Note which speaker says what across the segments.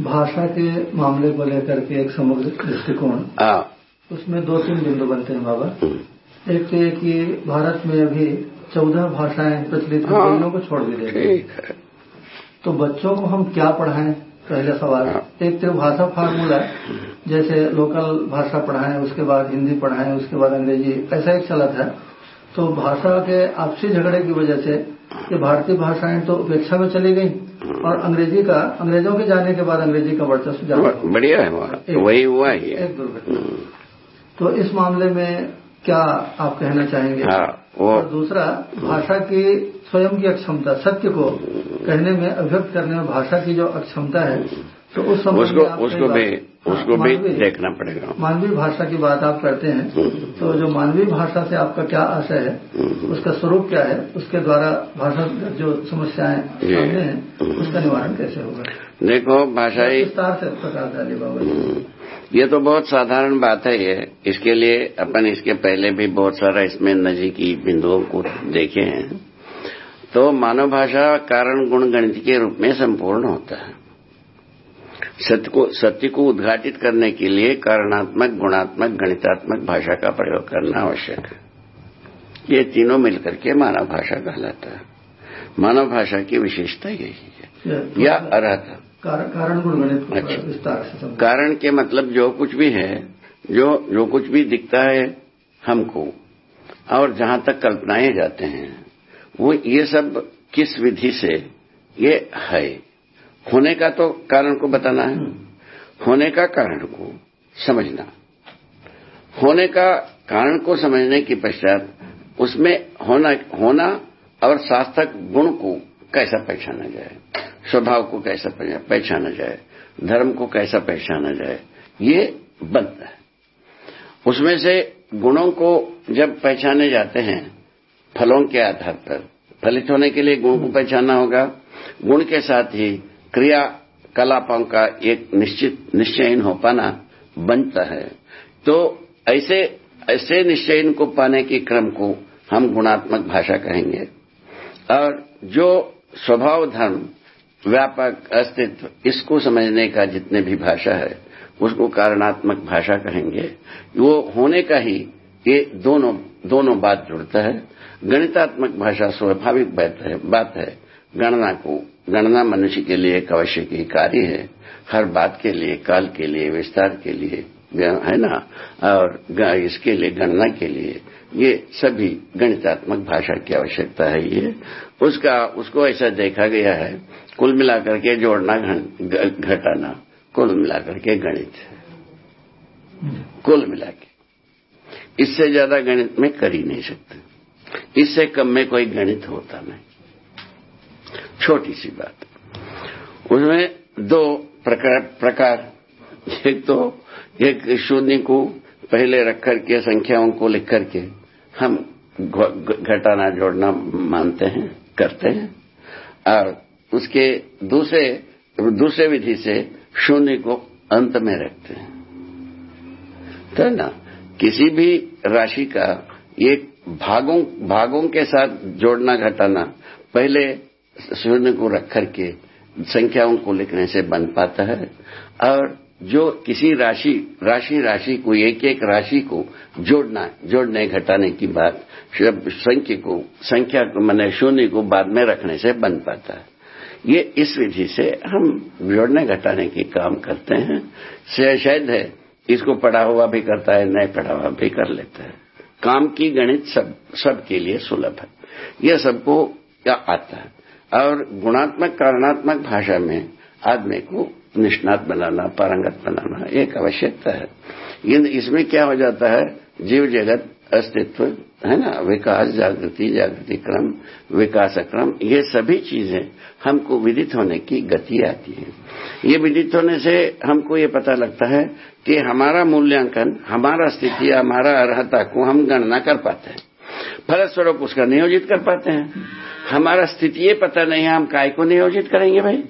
Speaker 1: भाषा के मामले को लेकर के एक समग्र दृष्टिकोण।
Speaker 2: हाँ।
Speaker 1: उसमें दो तीन बिंदु बनते हैं बाबा।
Speaker 2: हम्म,
Speaker 1: एक तो ये कि भारत में अभी चौदह भाषाएँ प्रचलित हैं
Speaker 2: हाँ।
Speaker 1: दोनों को छोड़
Speaker 2: ठीक है।
Speaker 1: तो बच्चों को हम क्या पढ़ाएँ? पहला सवाल।
Speaker 2: हाँ।
Speaker 1: एक तो भाषा फार्मूला। जैसे लोकल भाषा पढ़ाएँ उसके बाद हिंदी पढ़ाएँ उसके बाद अंग्रेज़ी। ऐसा एक चला था तो भाषा के आपसी झगड़े की वजह से ये भारतीय भाषाएँ तो उपेक्षा में चली गई और अंग्रेज़ी का अंग्रेज़ों के जाने के बाद अंग्रेज़ी का वर्चस्व ज़्यादा
Speaker 2: बढ़िया है वही हुआ ही है।
Speaker 1: एक दुर्घटना। तो इस मामले में क्या आप कहना चाहेंगे?
Speaker 2: हाँ वो
Speaker 1: और दूसरा भाषा की स्वयं की अक्षमता सत्य को कहने में अभिव्यक्त करने में भाषा की जो अक्षमता है तो उस संबंध
Speaker 2: उसको
Speaker 1: कई
Speaker 2: उसको भी
Speaker 1: हाँ,
Speaker 2: उसको भी देखना पड़ेगा।
Speaker 1: मानवीय भाषा की बात आप करते हैं तो जो मानवीय भाषा से आपका क्या आशय है उसका स्वरूप क्या है उसके द्वारा भाषा जो समस्याएँ। सामने हैं उसका निवारण कैसे होगा?
Speaker 2: देखो भाषाई
Speaker 1: विस्तार से प्रकाश डालिए बाबा
Speaker 2: ये तो बहुत साधारण बात है ये। इसके लिए अपन इसके पहले भी बहुत सारा इसमें नजीकी बिंदुओं को देखे हैं। तो मानव भाषा कारण गुण गणित के रूप में संपूर्ण होता है। सत्य को सत्य को उद्घाटित करने के लिए कारणात्मक गुणात्मक गणितात्मक भाषा का प्रयोग करना आवश्यक है। ये तीनों मिलकर के मानव भाषा कहलाता है। मानव भाषा की विशेषता यही है।
Speaker 1: ये
Speaker 2: अर्हता।
Speaker 1: कारण कारण गुण गणित
Speaker 2: अच्छा।
Speaker 1: विस्तार से
Speaker 2: कारण के मतलब जो कुछ भी है जो जो कुछ भी दिखता है हमको और जहाँ तक कल्पनाएँ जाते हैं वो ये सब किस विधि से ये है। होने का तो कारण को बताना है। होने का कारण को समझना। होने का कारण को समझने के पश्चात उसमें होना होना और शास्त्रक गुण को कैसा पहचाना जाए? स्वभाव को कैसा पहचाना पहचाना जाए? धर्म को कैसा पहचाना जाए? ये बनता है। उसमें से गुणों को जब पहचाने जाते हैं, फलों के आधार पर, फलित होने के लिए गुण को पहचानना होगा। गुण के साथ ही क्रिया कलापों का एक निश्चित, निश्चयन हो पाना बनता है। तो ऐसे ऐसे निश्चयन को पाने के क्रम को हम गुणात्मक भाषा कहेंगे। और जो स्वभाव धर्म, व्यापक अस्तित्व, इसको समझने का जितने भी भाषा है, उसको कारणात्मक भाषा कहेंगे। वो होने का ही ये दोनों दोनों बात जुड़ता है। गणितात्मक भाषा स्वाभाविक बात है बात है। गणना को, गणना मनुष्य के लिए एक आवश्यक ही कार्य है। हर बात के लिए, काल के लिए, विस्तार के लिए है ना? और इसके लिए, गणना के लिए। ये सभी गणितात्मक भाषा की आवश्यकता है ये। उसका, उसको ऐसा देखा गया है, कुल मिलाकर के जोड़ना घटाना। कुल मिलाकर के गणित है। कुल मिला के। इससे ज़्यादा गणित में कर ही नहीं सकते। इससे कम में कोई गणित होता नहीं। छोटी सी बात। उसमें दो प्रकार प्रकार। एक तो एक शून्य को पहले रख करके, संख्याओं को लिख करके हम घटाना, जोड़ना मानते हैं, करते हैं। और उसके दूसरे दूसरे विधि से शून्य को अंत में रखते हैं। तो ना? किसी भी राशि का एक भागों भागों के साथ जोड़ना, घटाना, पहले शून्य को रख करके संख्याओं को लिखने से बन पाता है। और जो किसी राशि राशि राशि को, एक एक राशि को जोड़ना, जोड़ने, घटाने की बात संख्या को संख्या को, मैंने शून्य को बाद में रखने से बन पाता है। ये इस विधि से हम जोड़ने, घटाने के काम करते हैं। शायद है, इसको पढ़ा हुआ भी करता है, नहीं पढ़ा हुआ भी कर लेता है। काम की गणित सब सबके लिए सुलभ है। यह सबको क्या आता है। और गुणात्मक, कारणात्मक भाषा में आदमी को निष्णात बनाना, पारंगत बनाना एक आवश्यकता है। इन, इसमें क्या हो जाता है? जीव जगत, अस्तित्व, है ना? विकास, जागृति जागृति क्रम विकास क्रम ये सभी चीज़ें हमको विदित होने की गति आती है। ये विदित होने से हमको ये पता लगता है कि हमारा मूल्यांकन, हमारा स्थिति, हमारा अर्हता को हम गणना कर पाते हैं। फलस्वरूप उसका नियोजित कर पाते हैं। हमारा स्थिति ये पता नहीं है, हम काय को नियोजित करेंगे भाई?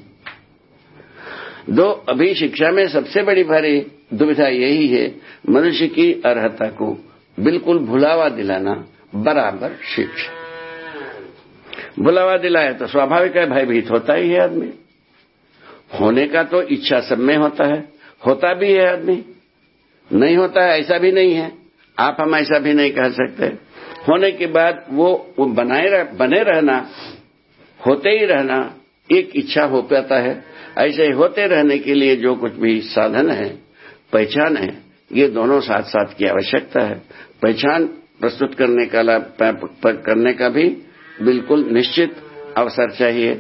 Speaker 2: दो, अभी शिक्षा में सबसे बड़ी भारी दुविधा यही है, मनुष्य की अर्हता को बिल्कुल भुलावा दिलाना बराबर शिक्षा। भुलावा दिलाया तो स्वाभाविक है, भयभीत होता ही है आदमी। होने का तो इच्छा सब में होता है, होता भी है आदमी। नहीं होता है ऐसा भी नहीं है। आप हम ऐसा भी नहीं कह सकते। होने के बाद वो, वो बनाए रह, बने रहना होते ही रहना एक इच्छा हो पाता है। ऐसे होते रहने के लिए जो कुछ भी साधन है पहचान है ये दोनों साथ साथ की आवश्यकता है। पहचान प्रस्तुत करने का करने का भी बिल्कुल निश्चित अवसर चाहिए।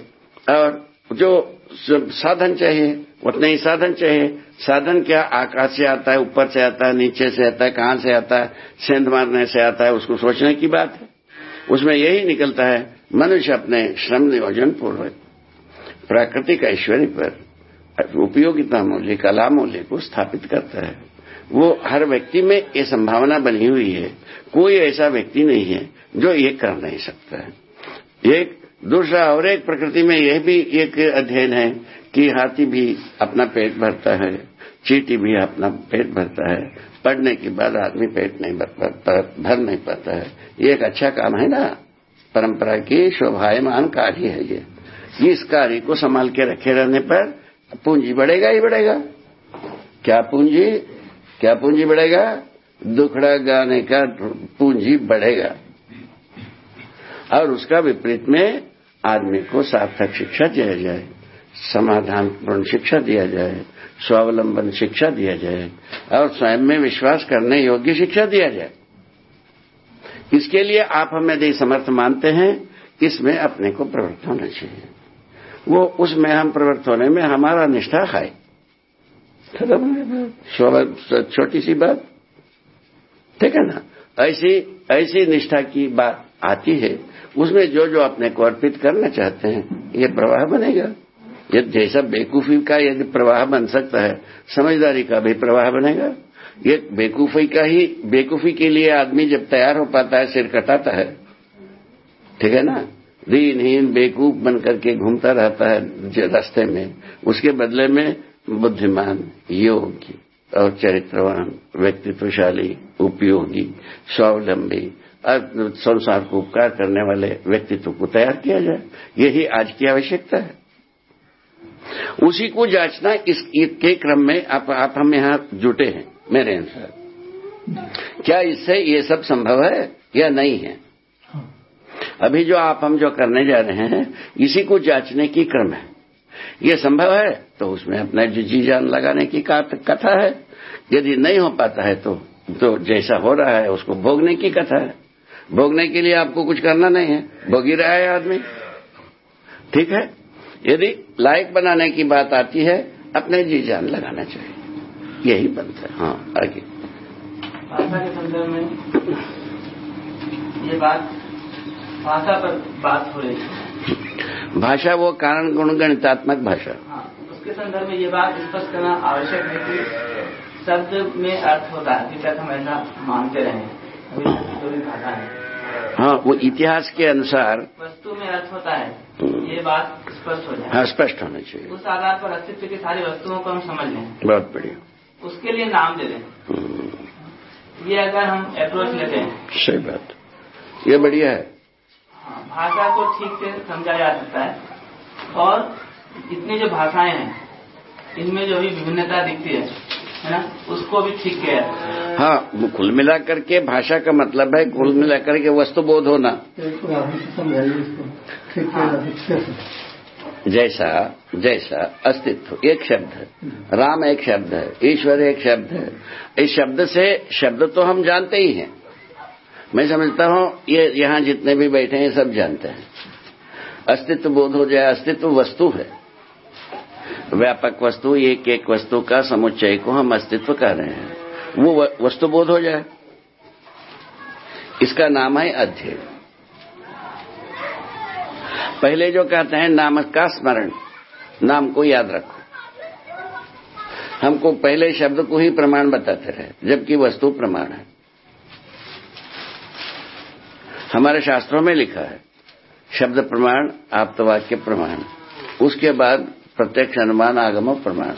Speaker 2: और जो साधन चाहिए। उतने ही साधन चाहिए। साधन क्या? आकाश से आता है, ऊपर से आता है, नीचे से आता है, कहाँ से आता है, सेंध मारने से आता है, उसको सोचने की बात है। उसमें यही निकलता है, मनुष्य अपने श्रम नियोजन पूर्वक प्राकृतिक ऐश्वर्य पर उपयोगिता मूल्य, कला मूल्य को स्थापित करता है। वो हर व्यक्ति में ये संभावना बनी हुई है। कोई ऐसा व्यक्ति नहीं है जो ये कर नहीं सकता है। एक दूसरा और एक प्रकृति में यह भी एक अध्ययन है कि हाथी भी अपना पेट भरता है चीटी भी अपना पेट भरता है पढ़ने के बाद आदमी पेट नहीं भर, भर नहीं पाता है। ये एक अच्छा काम है ना? परंपरा की शोभायमान कार्य है ये। इस कार्य को संभाल के रखे रहने पर पूंजी बढ़ेगा ही बढ़ेगा। क्या पूंजी? क्या पूंजी बढ़ेगा? दुखड़ा गाने का पूंजी बढ़ेगा। और उसका विपरीत में आदमी को सार्थक शिक्षा दिया जाए, समाधानपूर्ण शिक्षा दिया जाए, स्वावलंबन शिक्षा दिया जाए, और स्वयं में विश्वास करने योग्य शिक्षा दिया जाए। इसके लिए आप हमें यदि समर्थ मानते हैं, इसमें अपने को प्रवृत्त होना चाहिए। वो उसमें हम प्रवृत्त होने में हमारा निष्ठा है छोटी सी बात। ठीक है ना? ऐसी ऐसी निष्ठा की बात आती है उसमें जो जो अपने को अर्पित करना चाहते हैं, ये प्रवाह बनेगा। ये जैसा बेकूफी का यदि प्रवाह बन सकता है, समझदारी का भी प्रवाह बनेगा। ये बेकूफी का ही, बेकूफी के लिए आदमी जब तैयार हो पाता है, सिर कटाता है। ठीक है ना? दीनहीन बेकूफ बन करके घूमता रहता है रास्ते में। उसके बदले में बुद्धिमान, योग्य और चरित्रवान, व्यक्तित्वशाली, उपयोगी, स्वावलंबी संसार को उपकार करने वाले व्यक्तित्व को तैयार किया जाए। यही आज की आवश्यकता है। उसी को जांचना इस के क्रम में आप, आप हम यहाँ जुटे हैं मेरे अनुसार क्या इससे ये सब संभव है या नहीं है? अभी जो आप हम जो करने जा रहे हैं इसी को जांचने की क्रम है। ये संभव है तो उसमें अपना जी जान लगाने की कथा है। यदि नहीं हो पाता है तो तो जैसा हो रहा है उसको भोगने की कथा है। भोगने के लिए आपको कुछ करना नहीं है। भोगी रहा है आदमी। ठीक है? यदि लायक बनाने की बात आती है अपने जी जान लगाना चाहिए। यही बनता है। हाँ आगे।
Speaker 3: भाषा के संदर्भ में ये बात भाषा पर बात हो रही है।
Speaker 2: भाषा वो कारण गुण गणितात्मक भाषा।
Speaker 3: हाँ उसके संदर्भ में ये बात स्पष्ट करना आवश्यक है कि शब्द में अर्थ होता है। अभी तक हम ऐसा मानते रहे अभी भी भाषा है।
Speaker 2: हाँ। वो इतिहास के अनुसार
Speaker 3: वस्तु में अर्थ होता है। ये बात स्पष्ट हो जाए।
Speaker 2: हाँ स्पष्ट होना चाहिए।
Speaker 3: उस आधार पर अस्तित्व की सारी वस्तुओं को हम समझ लें।
Speaker 2: बहुत बढ़िया।
Speaker 3: उसके लिए नाम दे दें। ये अगर हम अप्रोच लेते हैं।
Speaker 2: सही बात। ये बढ़िया है।
Speaker 3: हाँ, भाषा को ठीक से समझा जा सकता है। और इतनी जो भाषाएँ हैं इनमें जो भी विभिन्नता दिखती है है ना उसको भी ठीक किया
Speaker 2: हाँ कुल मिलाकर के भाषा का मतलब है कुल मिलाकर के वस्तु बोध होना जैसा जैसा अस्तित्व एक शब्द है। राम एक शब्द है ईश्वर एक शब्द है। इस शब्द से शब्द तो हम जानते ही हैं। मैं समझता हूँ ये यहाँ जितने भी बैठे हैं सब जानते हैं। अस्तित्व बोध हो जाए अस्तित्व वस्तु है। व्यापक वस्तु एक एक वस्तु का समुच्चय को हम अस्तित्व कह रहे हैं। वो वस्तुबोध हो जाए। इसका नाम है अध्ययन। पहले जो कहते हैं, नाम का स्मरण, नाम को याद रखो। हमको पहले शब्द को ही प्रमाण बताते रहे, जबकि वस्तु प्रमाण है। हमारे शास्त्रों में लिखा है, शब्द प्रमाण, आप्तवाक्य प्रमाण। उसके बाद प्रत्यक्ष अनुमान, आगम प्रमाण।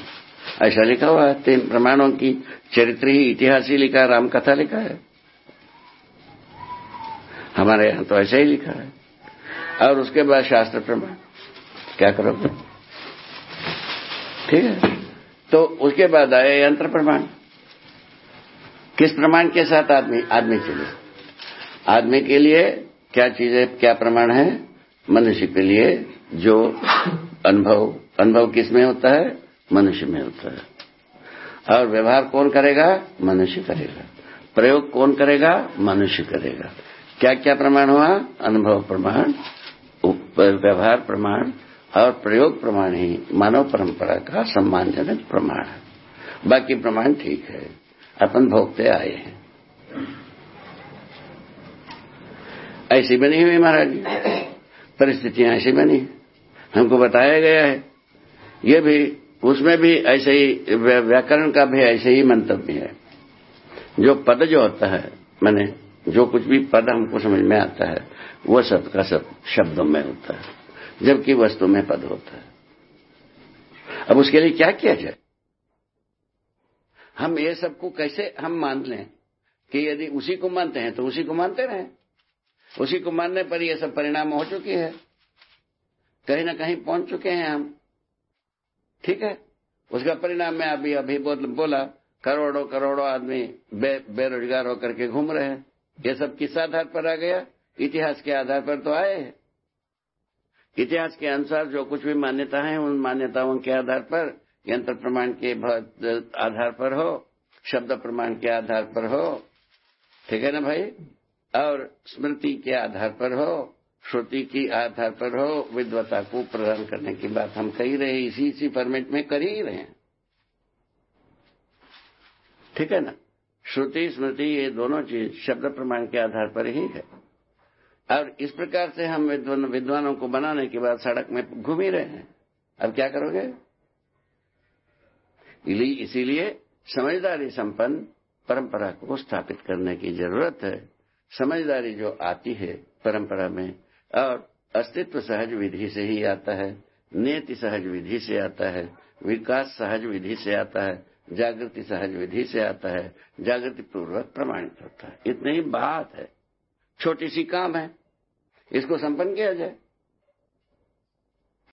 Speaker 2: ऐसा लिखा हुआ है, तीन प्रमाणों की चरित्र ही इतिहास ही लिखा है, रामकथा लिखा है। हमारे यहाँ तो ऐसा ही लिखा है। और उसके बाद शास्त्र प्रमाण। क्या करोगे ठीक है। तो उसके बाद आए यंत्र प्रमाण। किस प्रमाण के साथ आदमी आदमी के लिए? आदमी के लिए क्या चीज़ें, क्या प्रमाण है? मनुष्य के लिए जो अनुभव अनुभव किसमें होता है? मनुष्य में होता है। और व्यवहार कौन करेगा? मनुष्य करेगा। प्रयोग कौन करेगा? मनुष्य करेगा। क्या क्या प्रमाण हुआ? अनुभव प्रमाण व्यवहार प्रमाण और प्रयोग प्रमाण ही मानव परंपरा का सम्मानजनक प्रमाण है। बाकी प्रमाण ठीक है। अपन भोगते आए हैं। ऐसी बनी हुई महाराज परिस्थितियाँ ऐसी बनी। हमको बताया गया है। ये भी उसमें भी ऐसे ही व्याकरण का भी ऐसे ही मंतव्य है। जो पद जो होता है, मैंने जो कुछ भी पद हमको समझ में आता है, वो सब का सब शब्दों में होता है, जबकि वस्तु में पद होता है। अब उसके लिए क्या किया जाए? हम ये सबको कैसे, हम मान लें कि यदि उसी को मानते हैं तो उसी को मानते रहें। उसी को मानने पर ये सब परिणाम हो चुकी है। कहीं ना कहीं पहुँच चुके हैं हम। ठीक है? उसका परिणाम मैं अभी अभी बोला करोड़ों करोड़ों आदमी बे, बेरोजगार होकर के घूम रहे हैं। ये सब किस आधार पर आ गया? इतिहास के आधार पर तो आए हैं। इतिहास के अनुसार जो कुछ भी मान्यता है उन मान्यताओं के आधार पर यंत्र प्रमाण के आधार पर हो शब्द प्रमाण के आधार पर हो ठीक है ना भाई? और स्मृति के आधार पर हो श्रुति की आधार पर हो विद्वता को प्रदान करने की बात हम कही रहे इसी इसी फॉर्मेट में कर ही रहे हैं। ठीक है ना? श्रुति स्मृति ये दोनों चीज़ शब्द प्रमाण के आधार पर ही है। और इस प्रकार से हम विद्वान, विद्वानों को बनाने के बाद सड़क में घूम ही रहे हैं। अब क्या करोगे? इसीलिए समझदारी संपन्न परंपरा को स्थापित करने की ज़रूरत है। समझदारी जो आती है परंपरा में और अस्तित्व सहज विधि से ही आता है नियति सहज विधि से आता है, विकास सहज विधि से आता है, जागृति सहज विधि से आता है जागृति पूर्वक प्रमाणित होता है। इतनी ही बात है। छोटी सी काम है। इसको संपन्न किया जाए।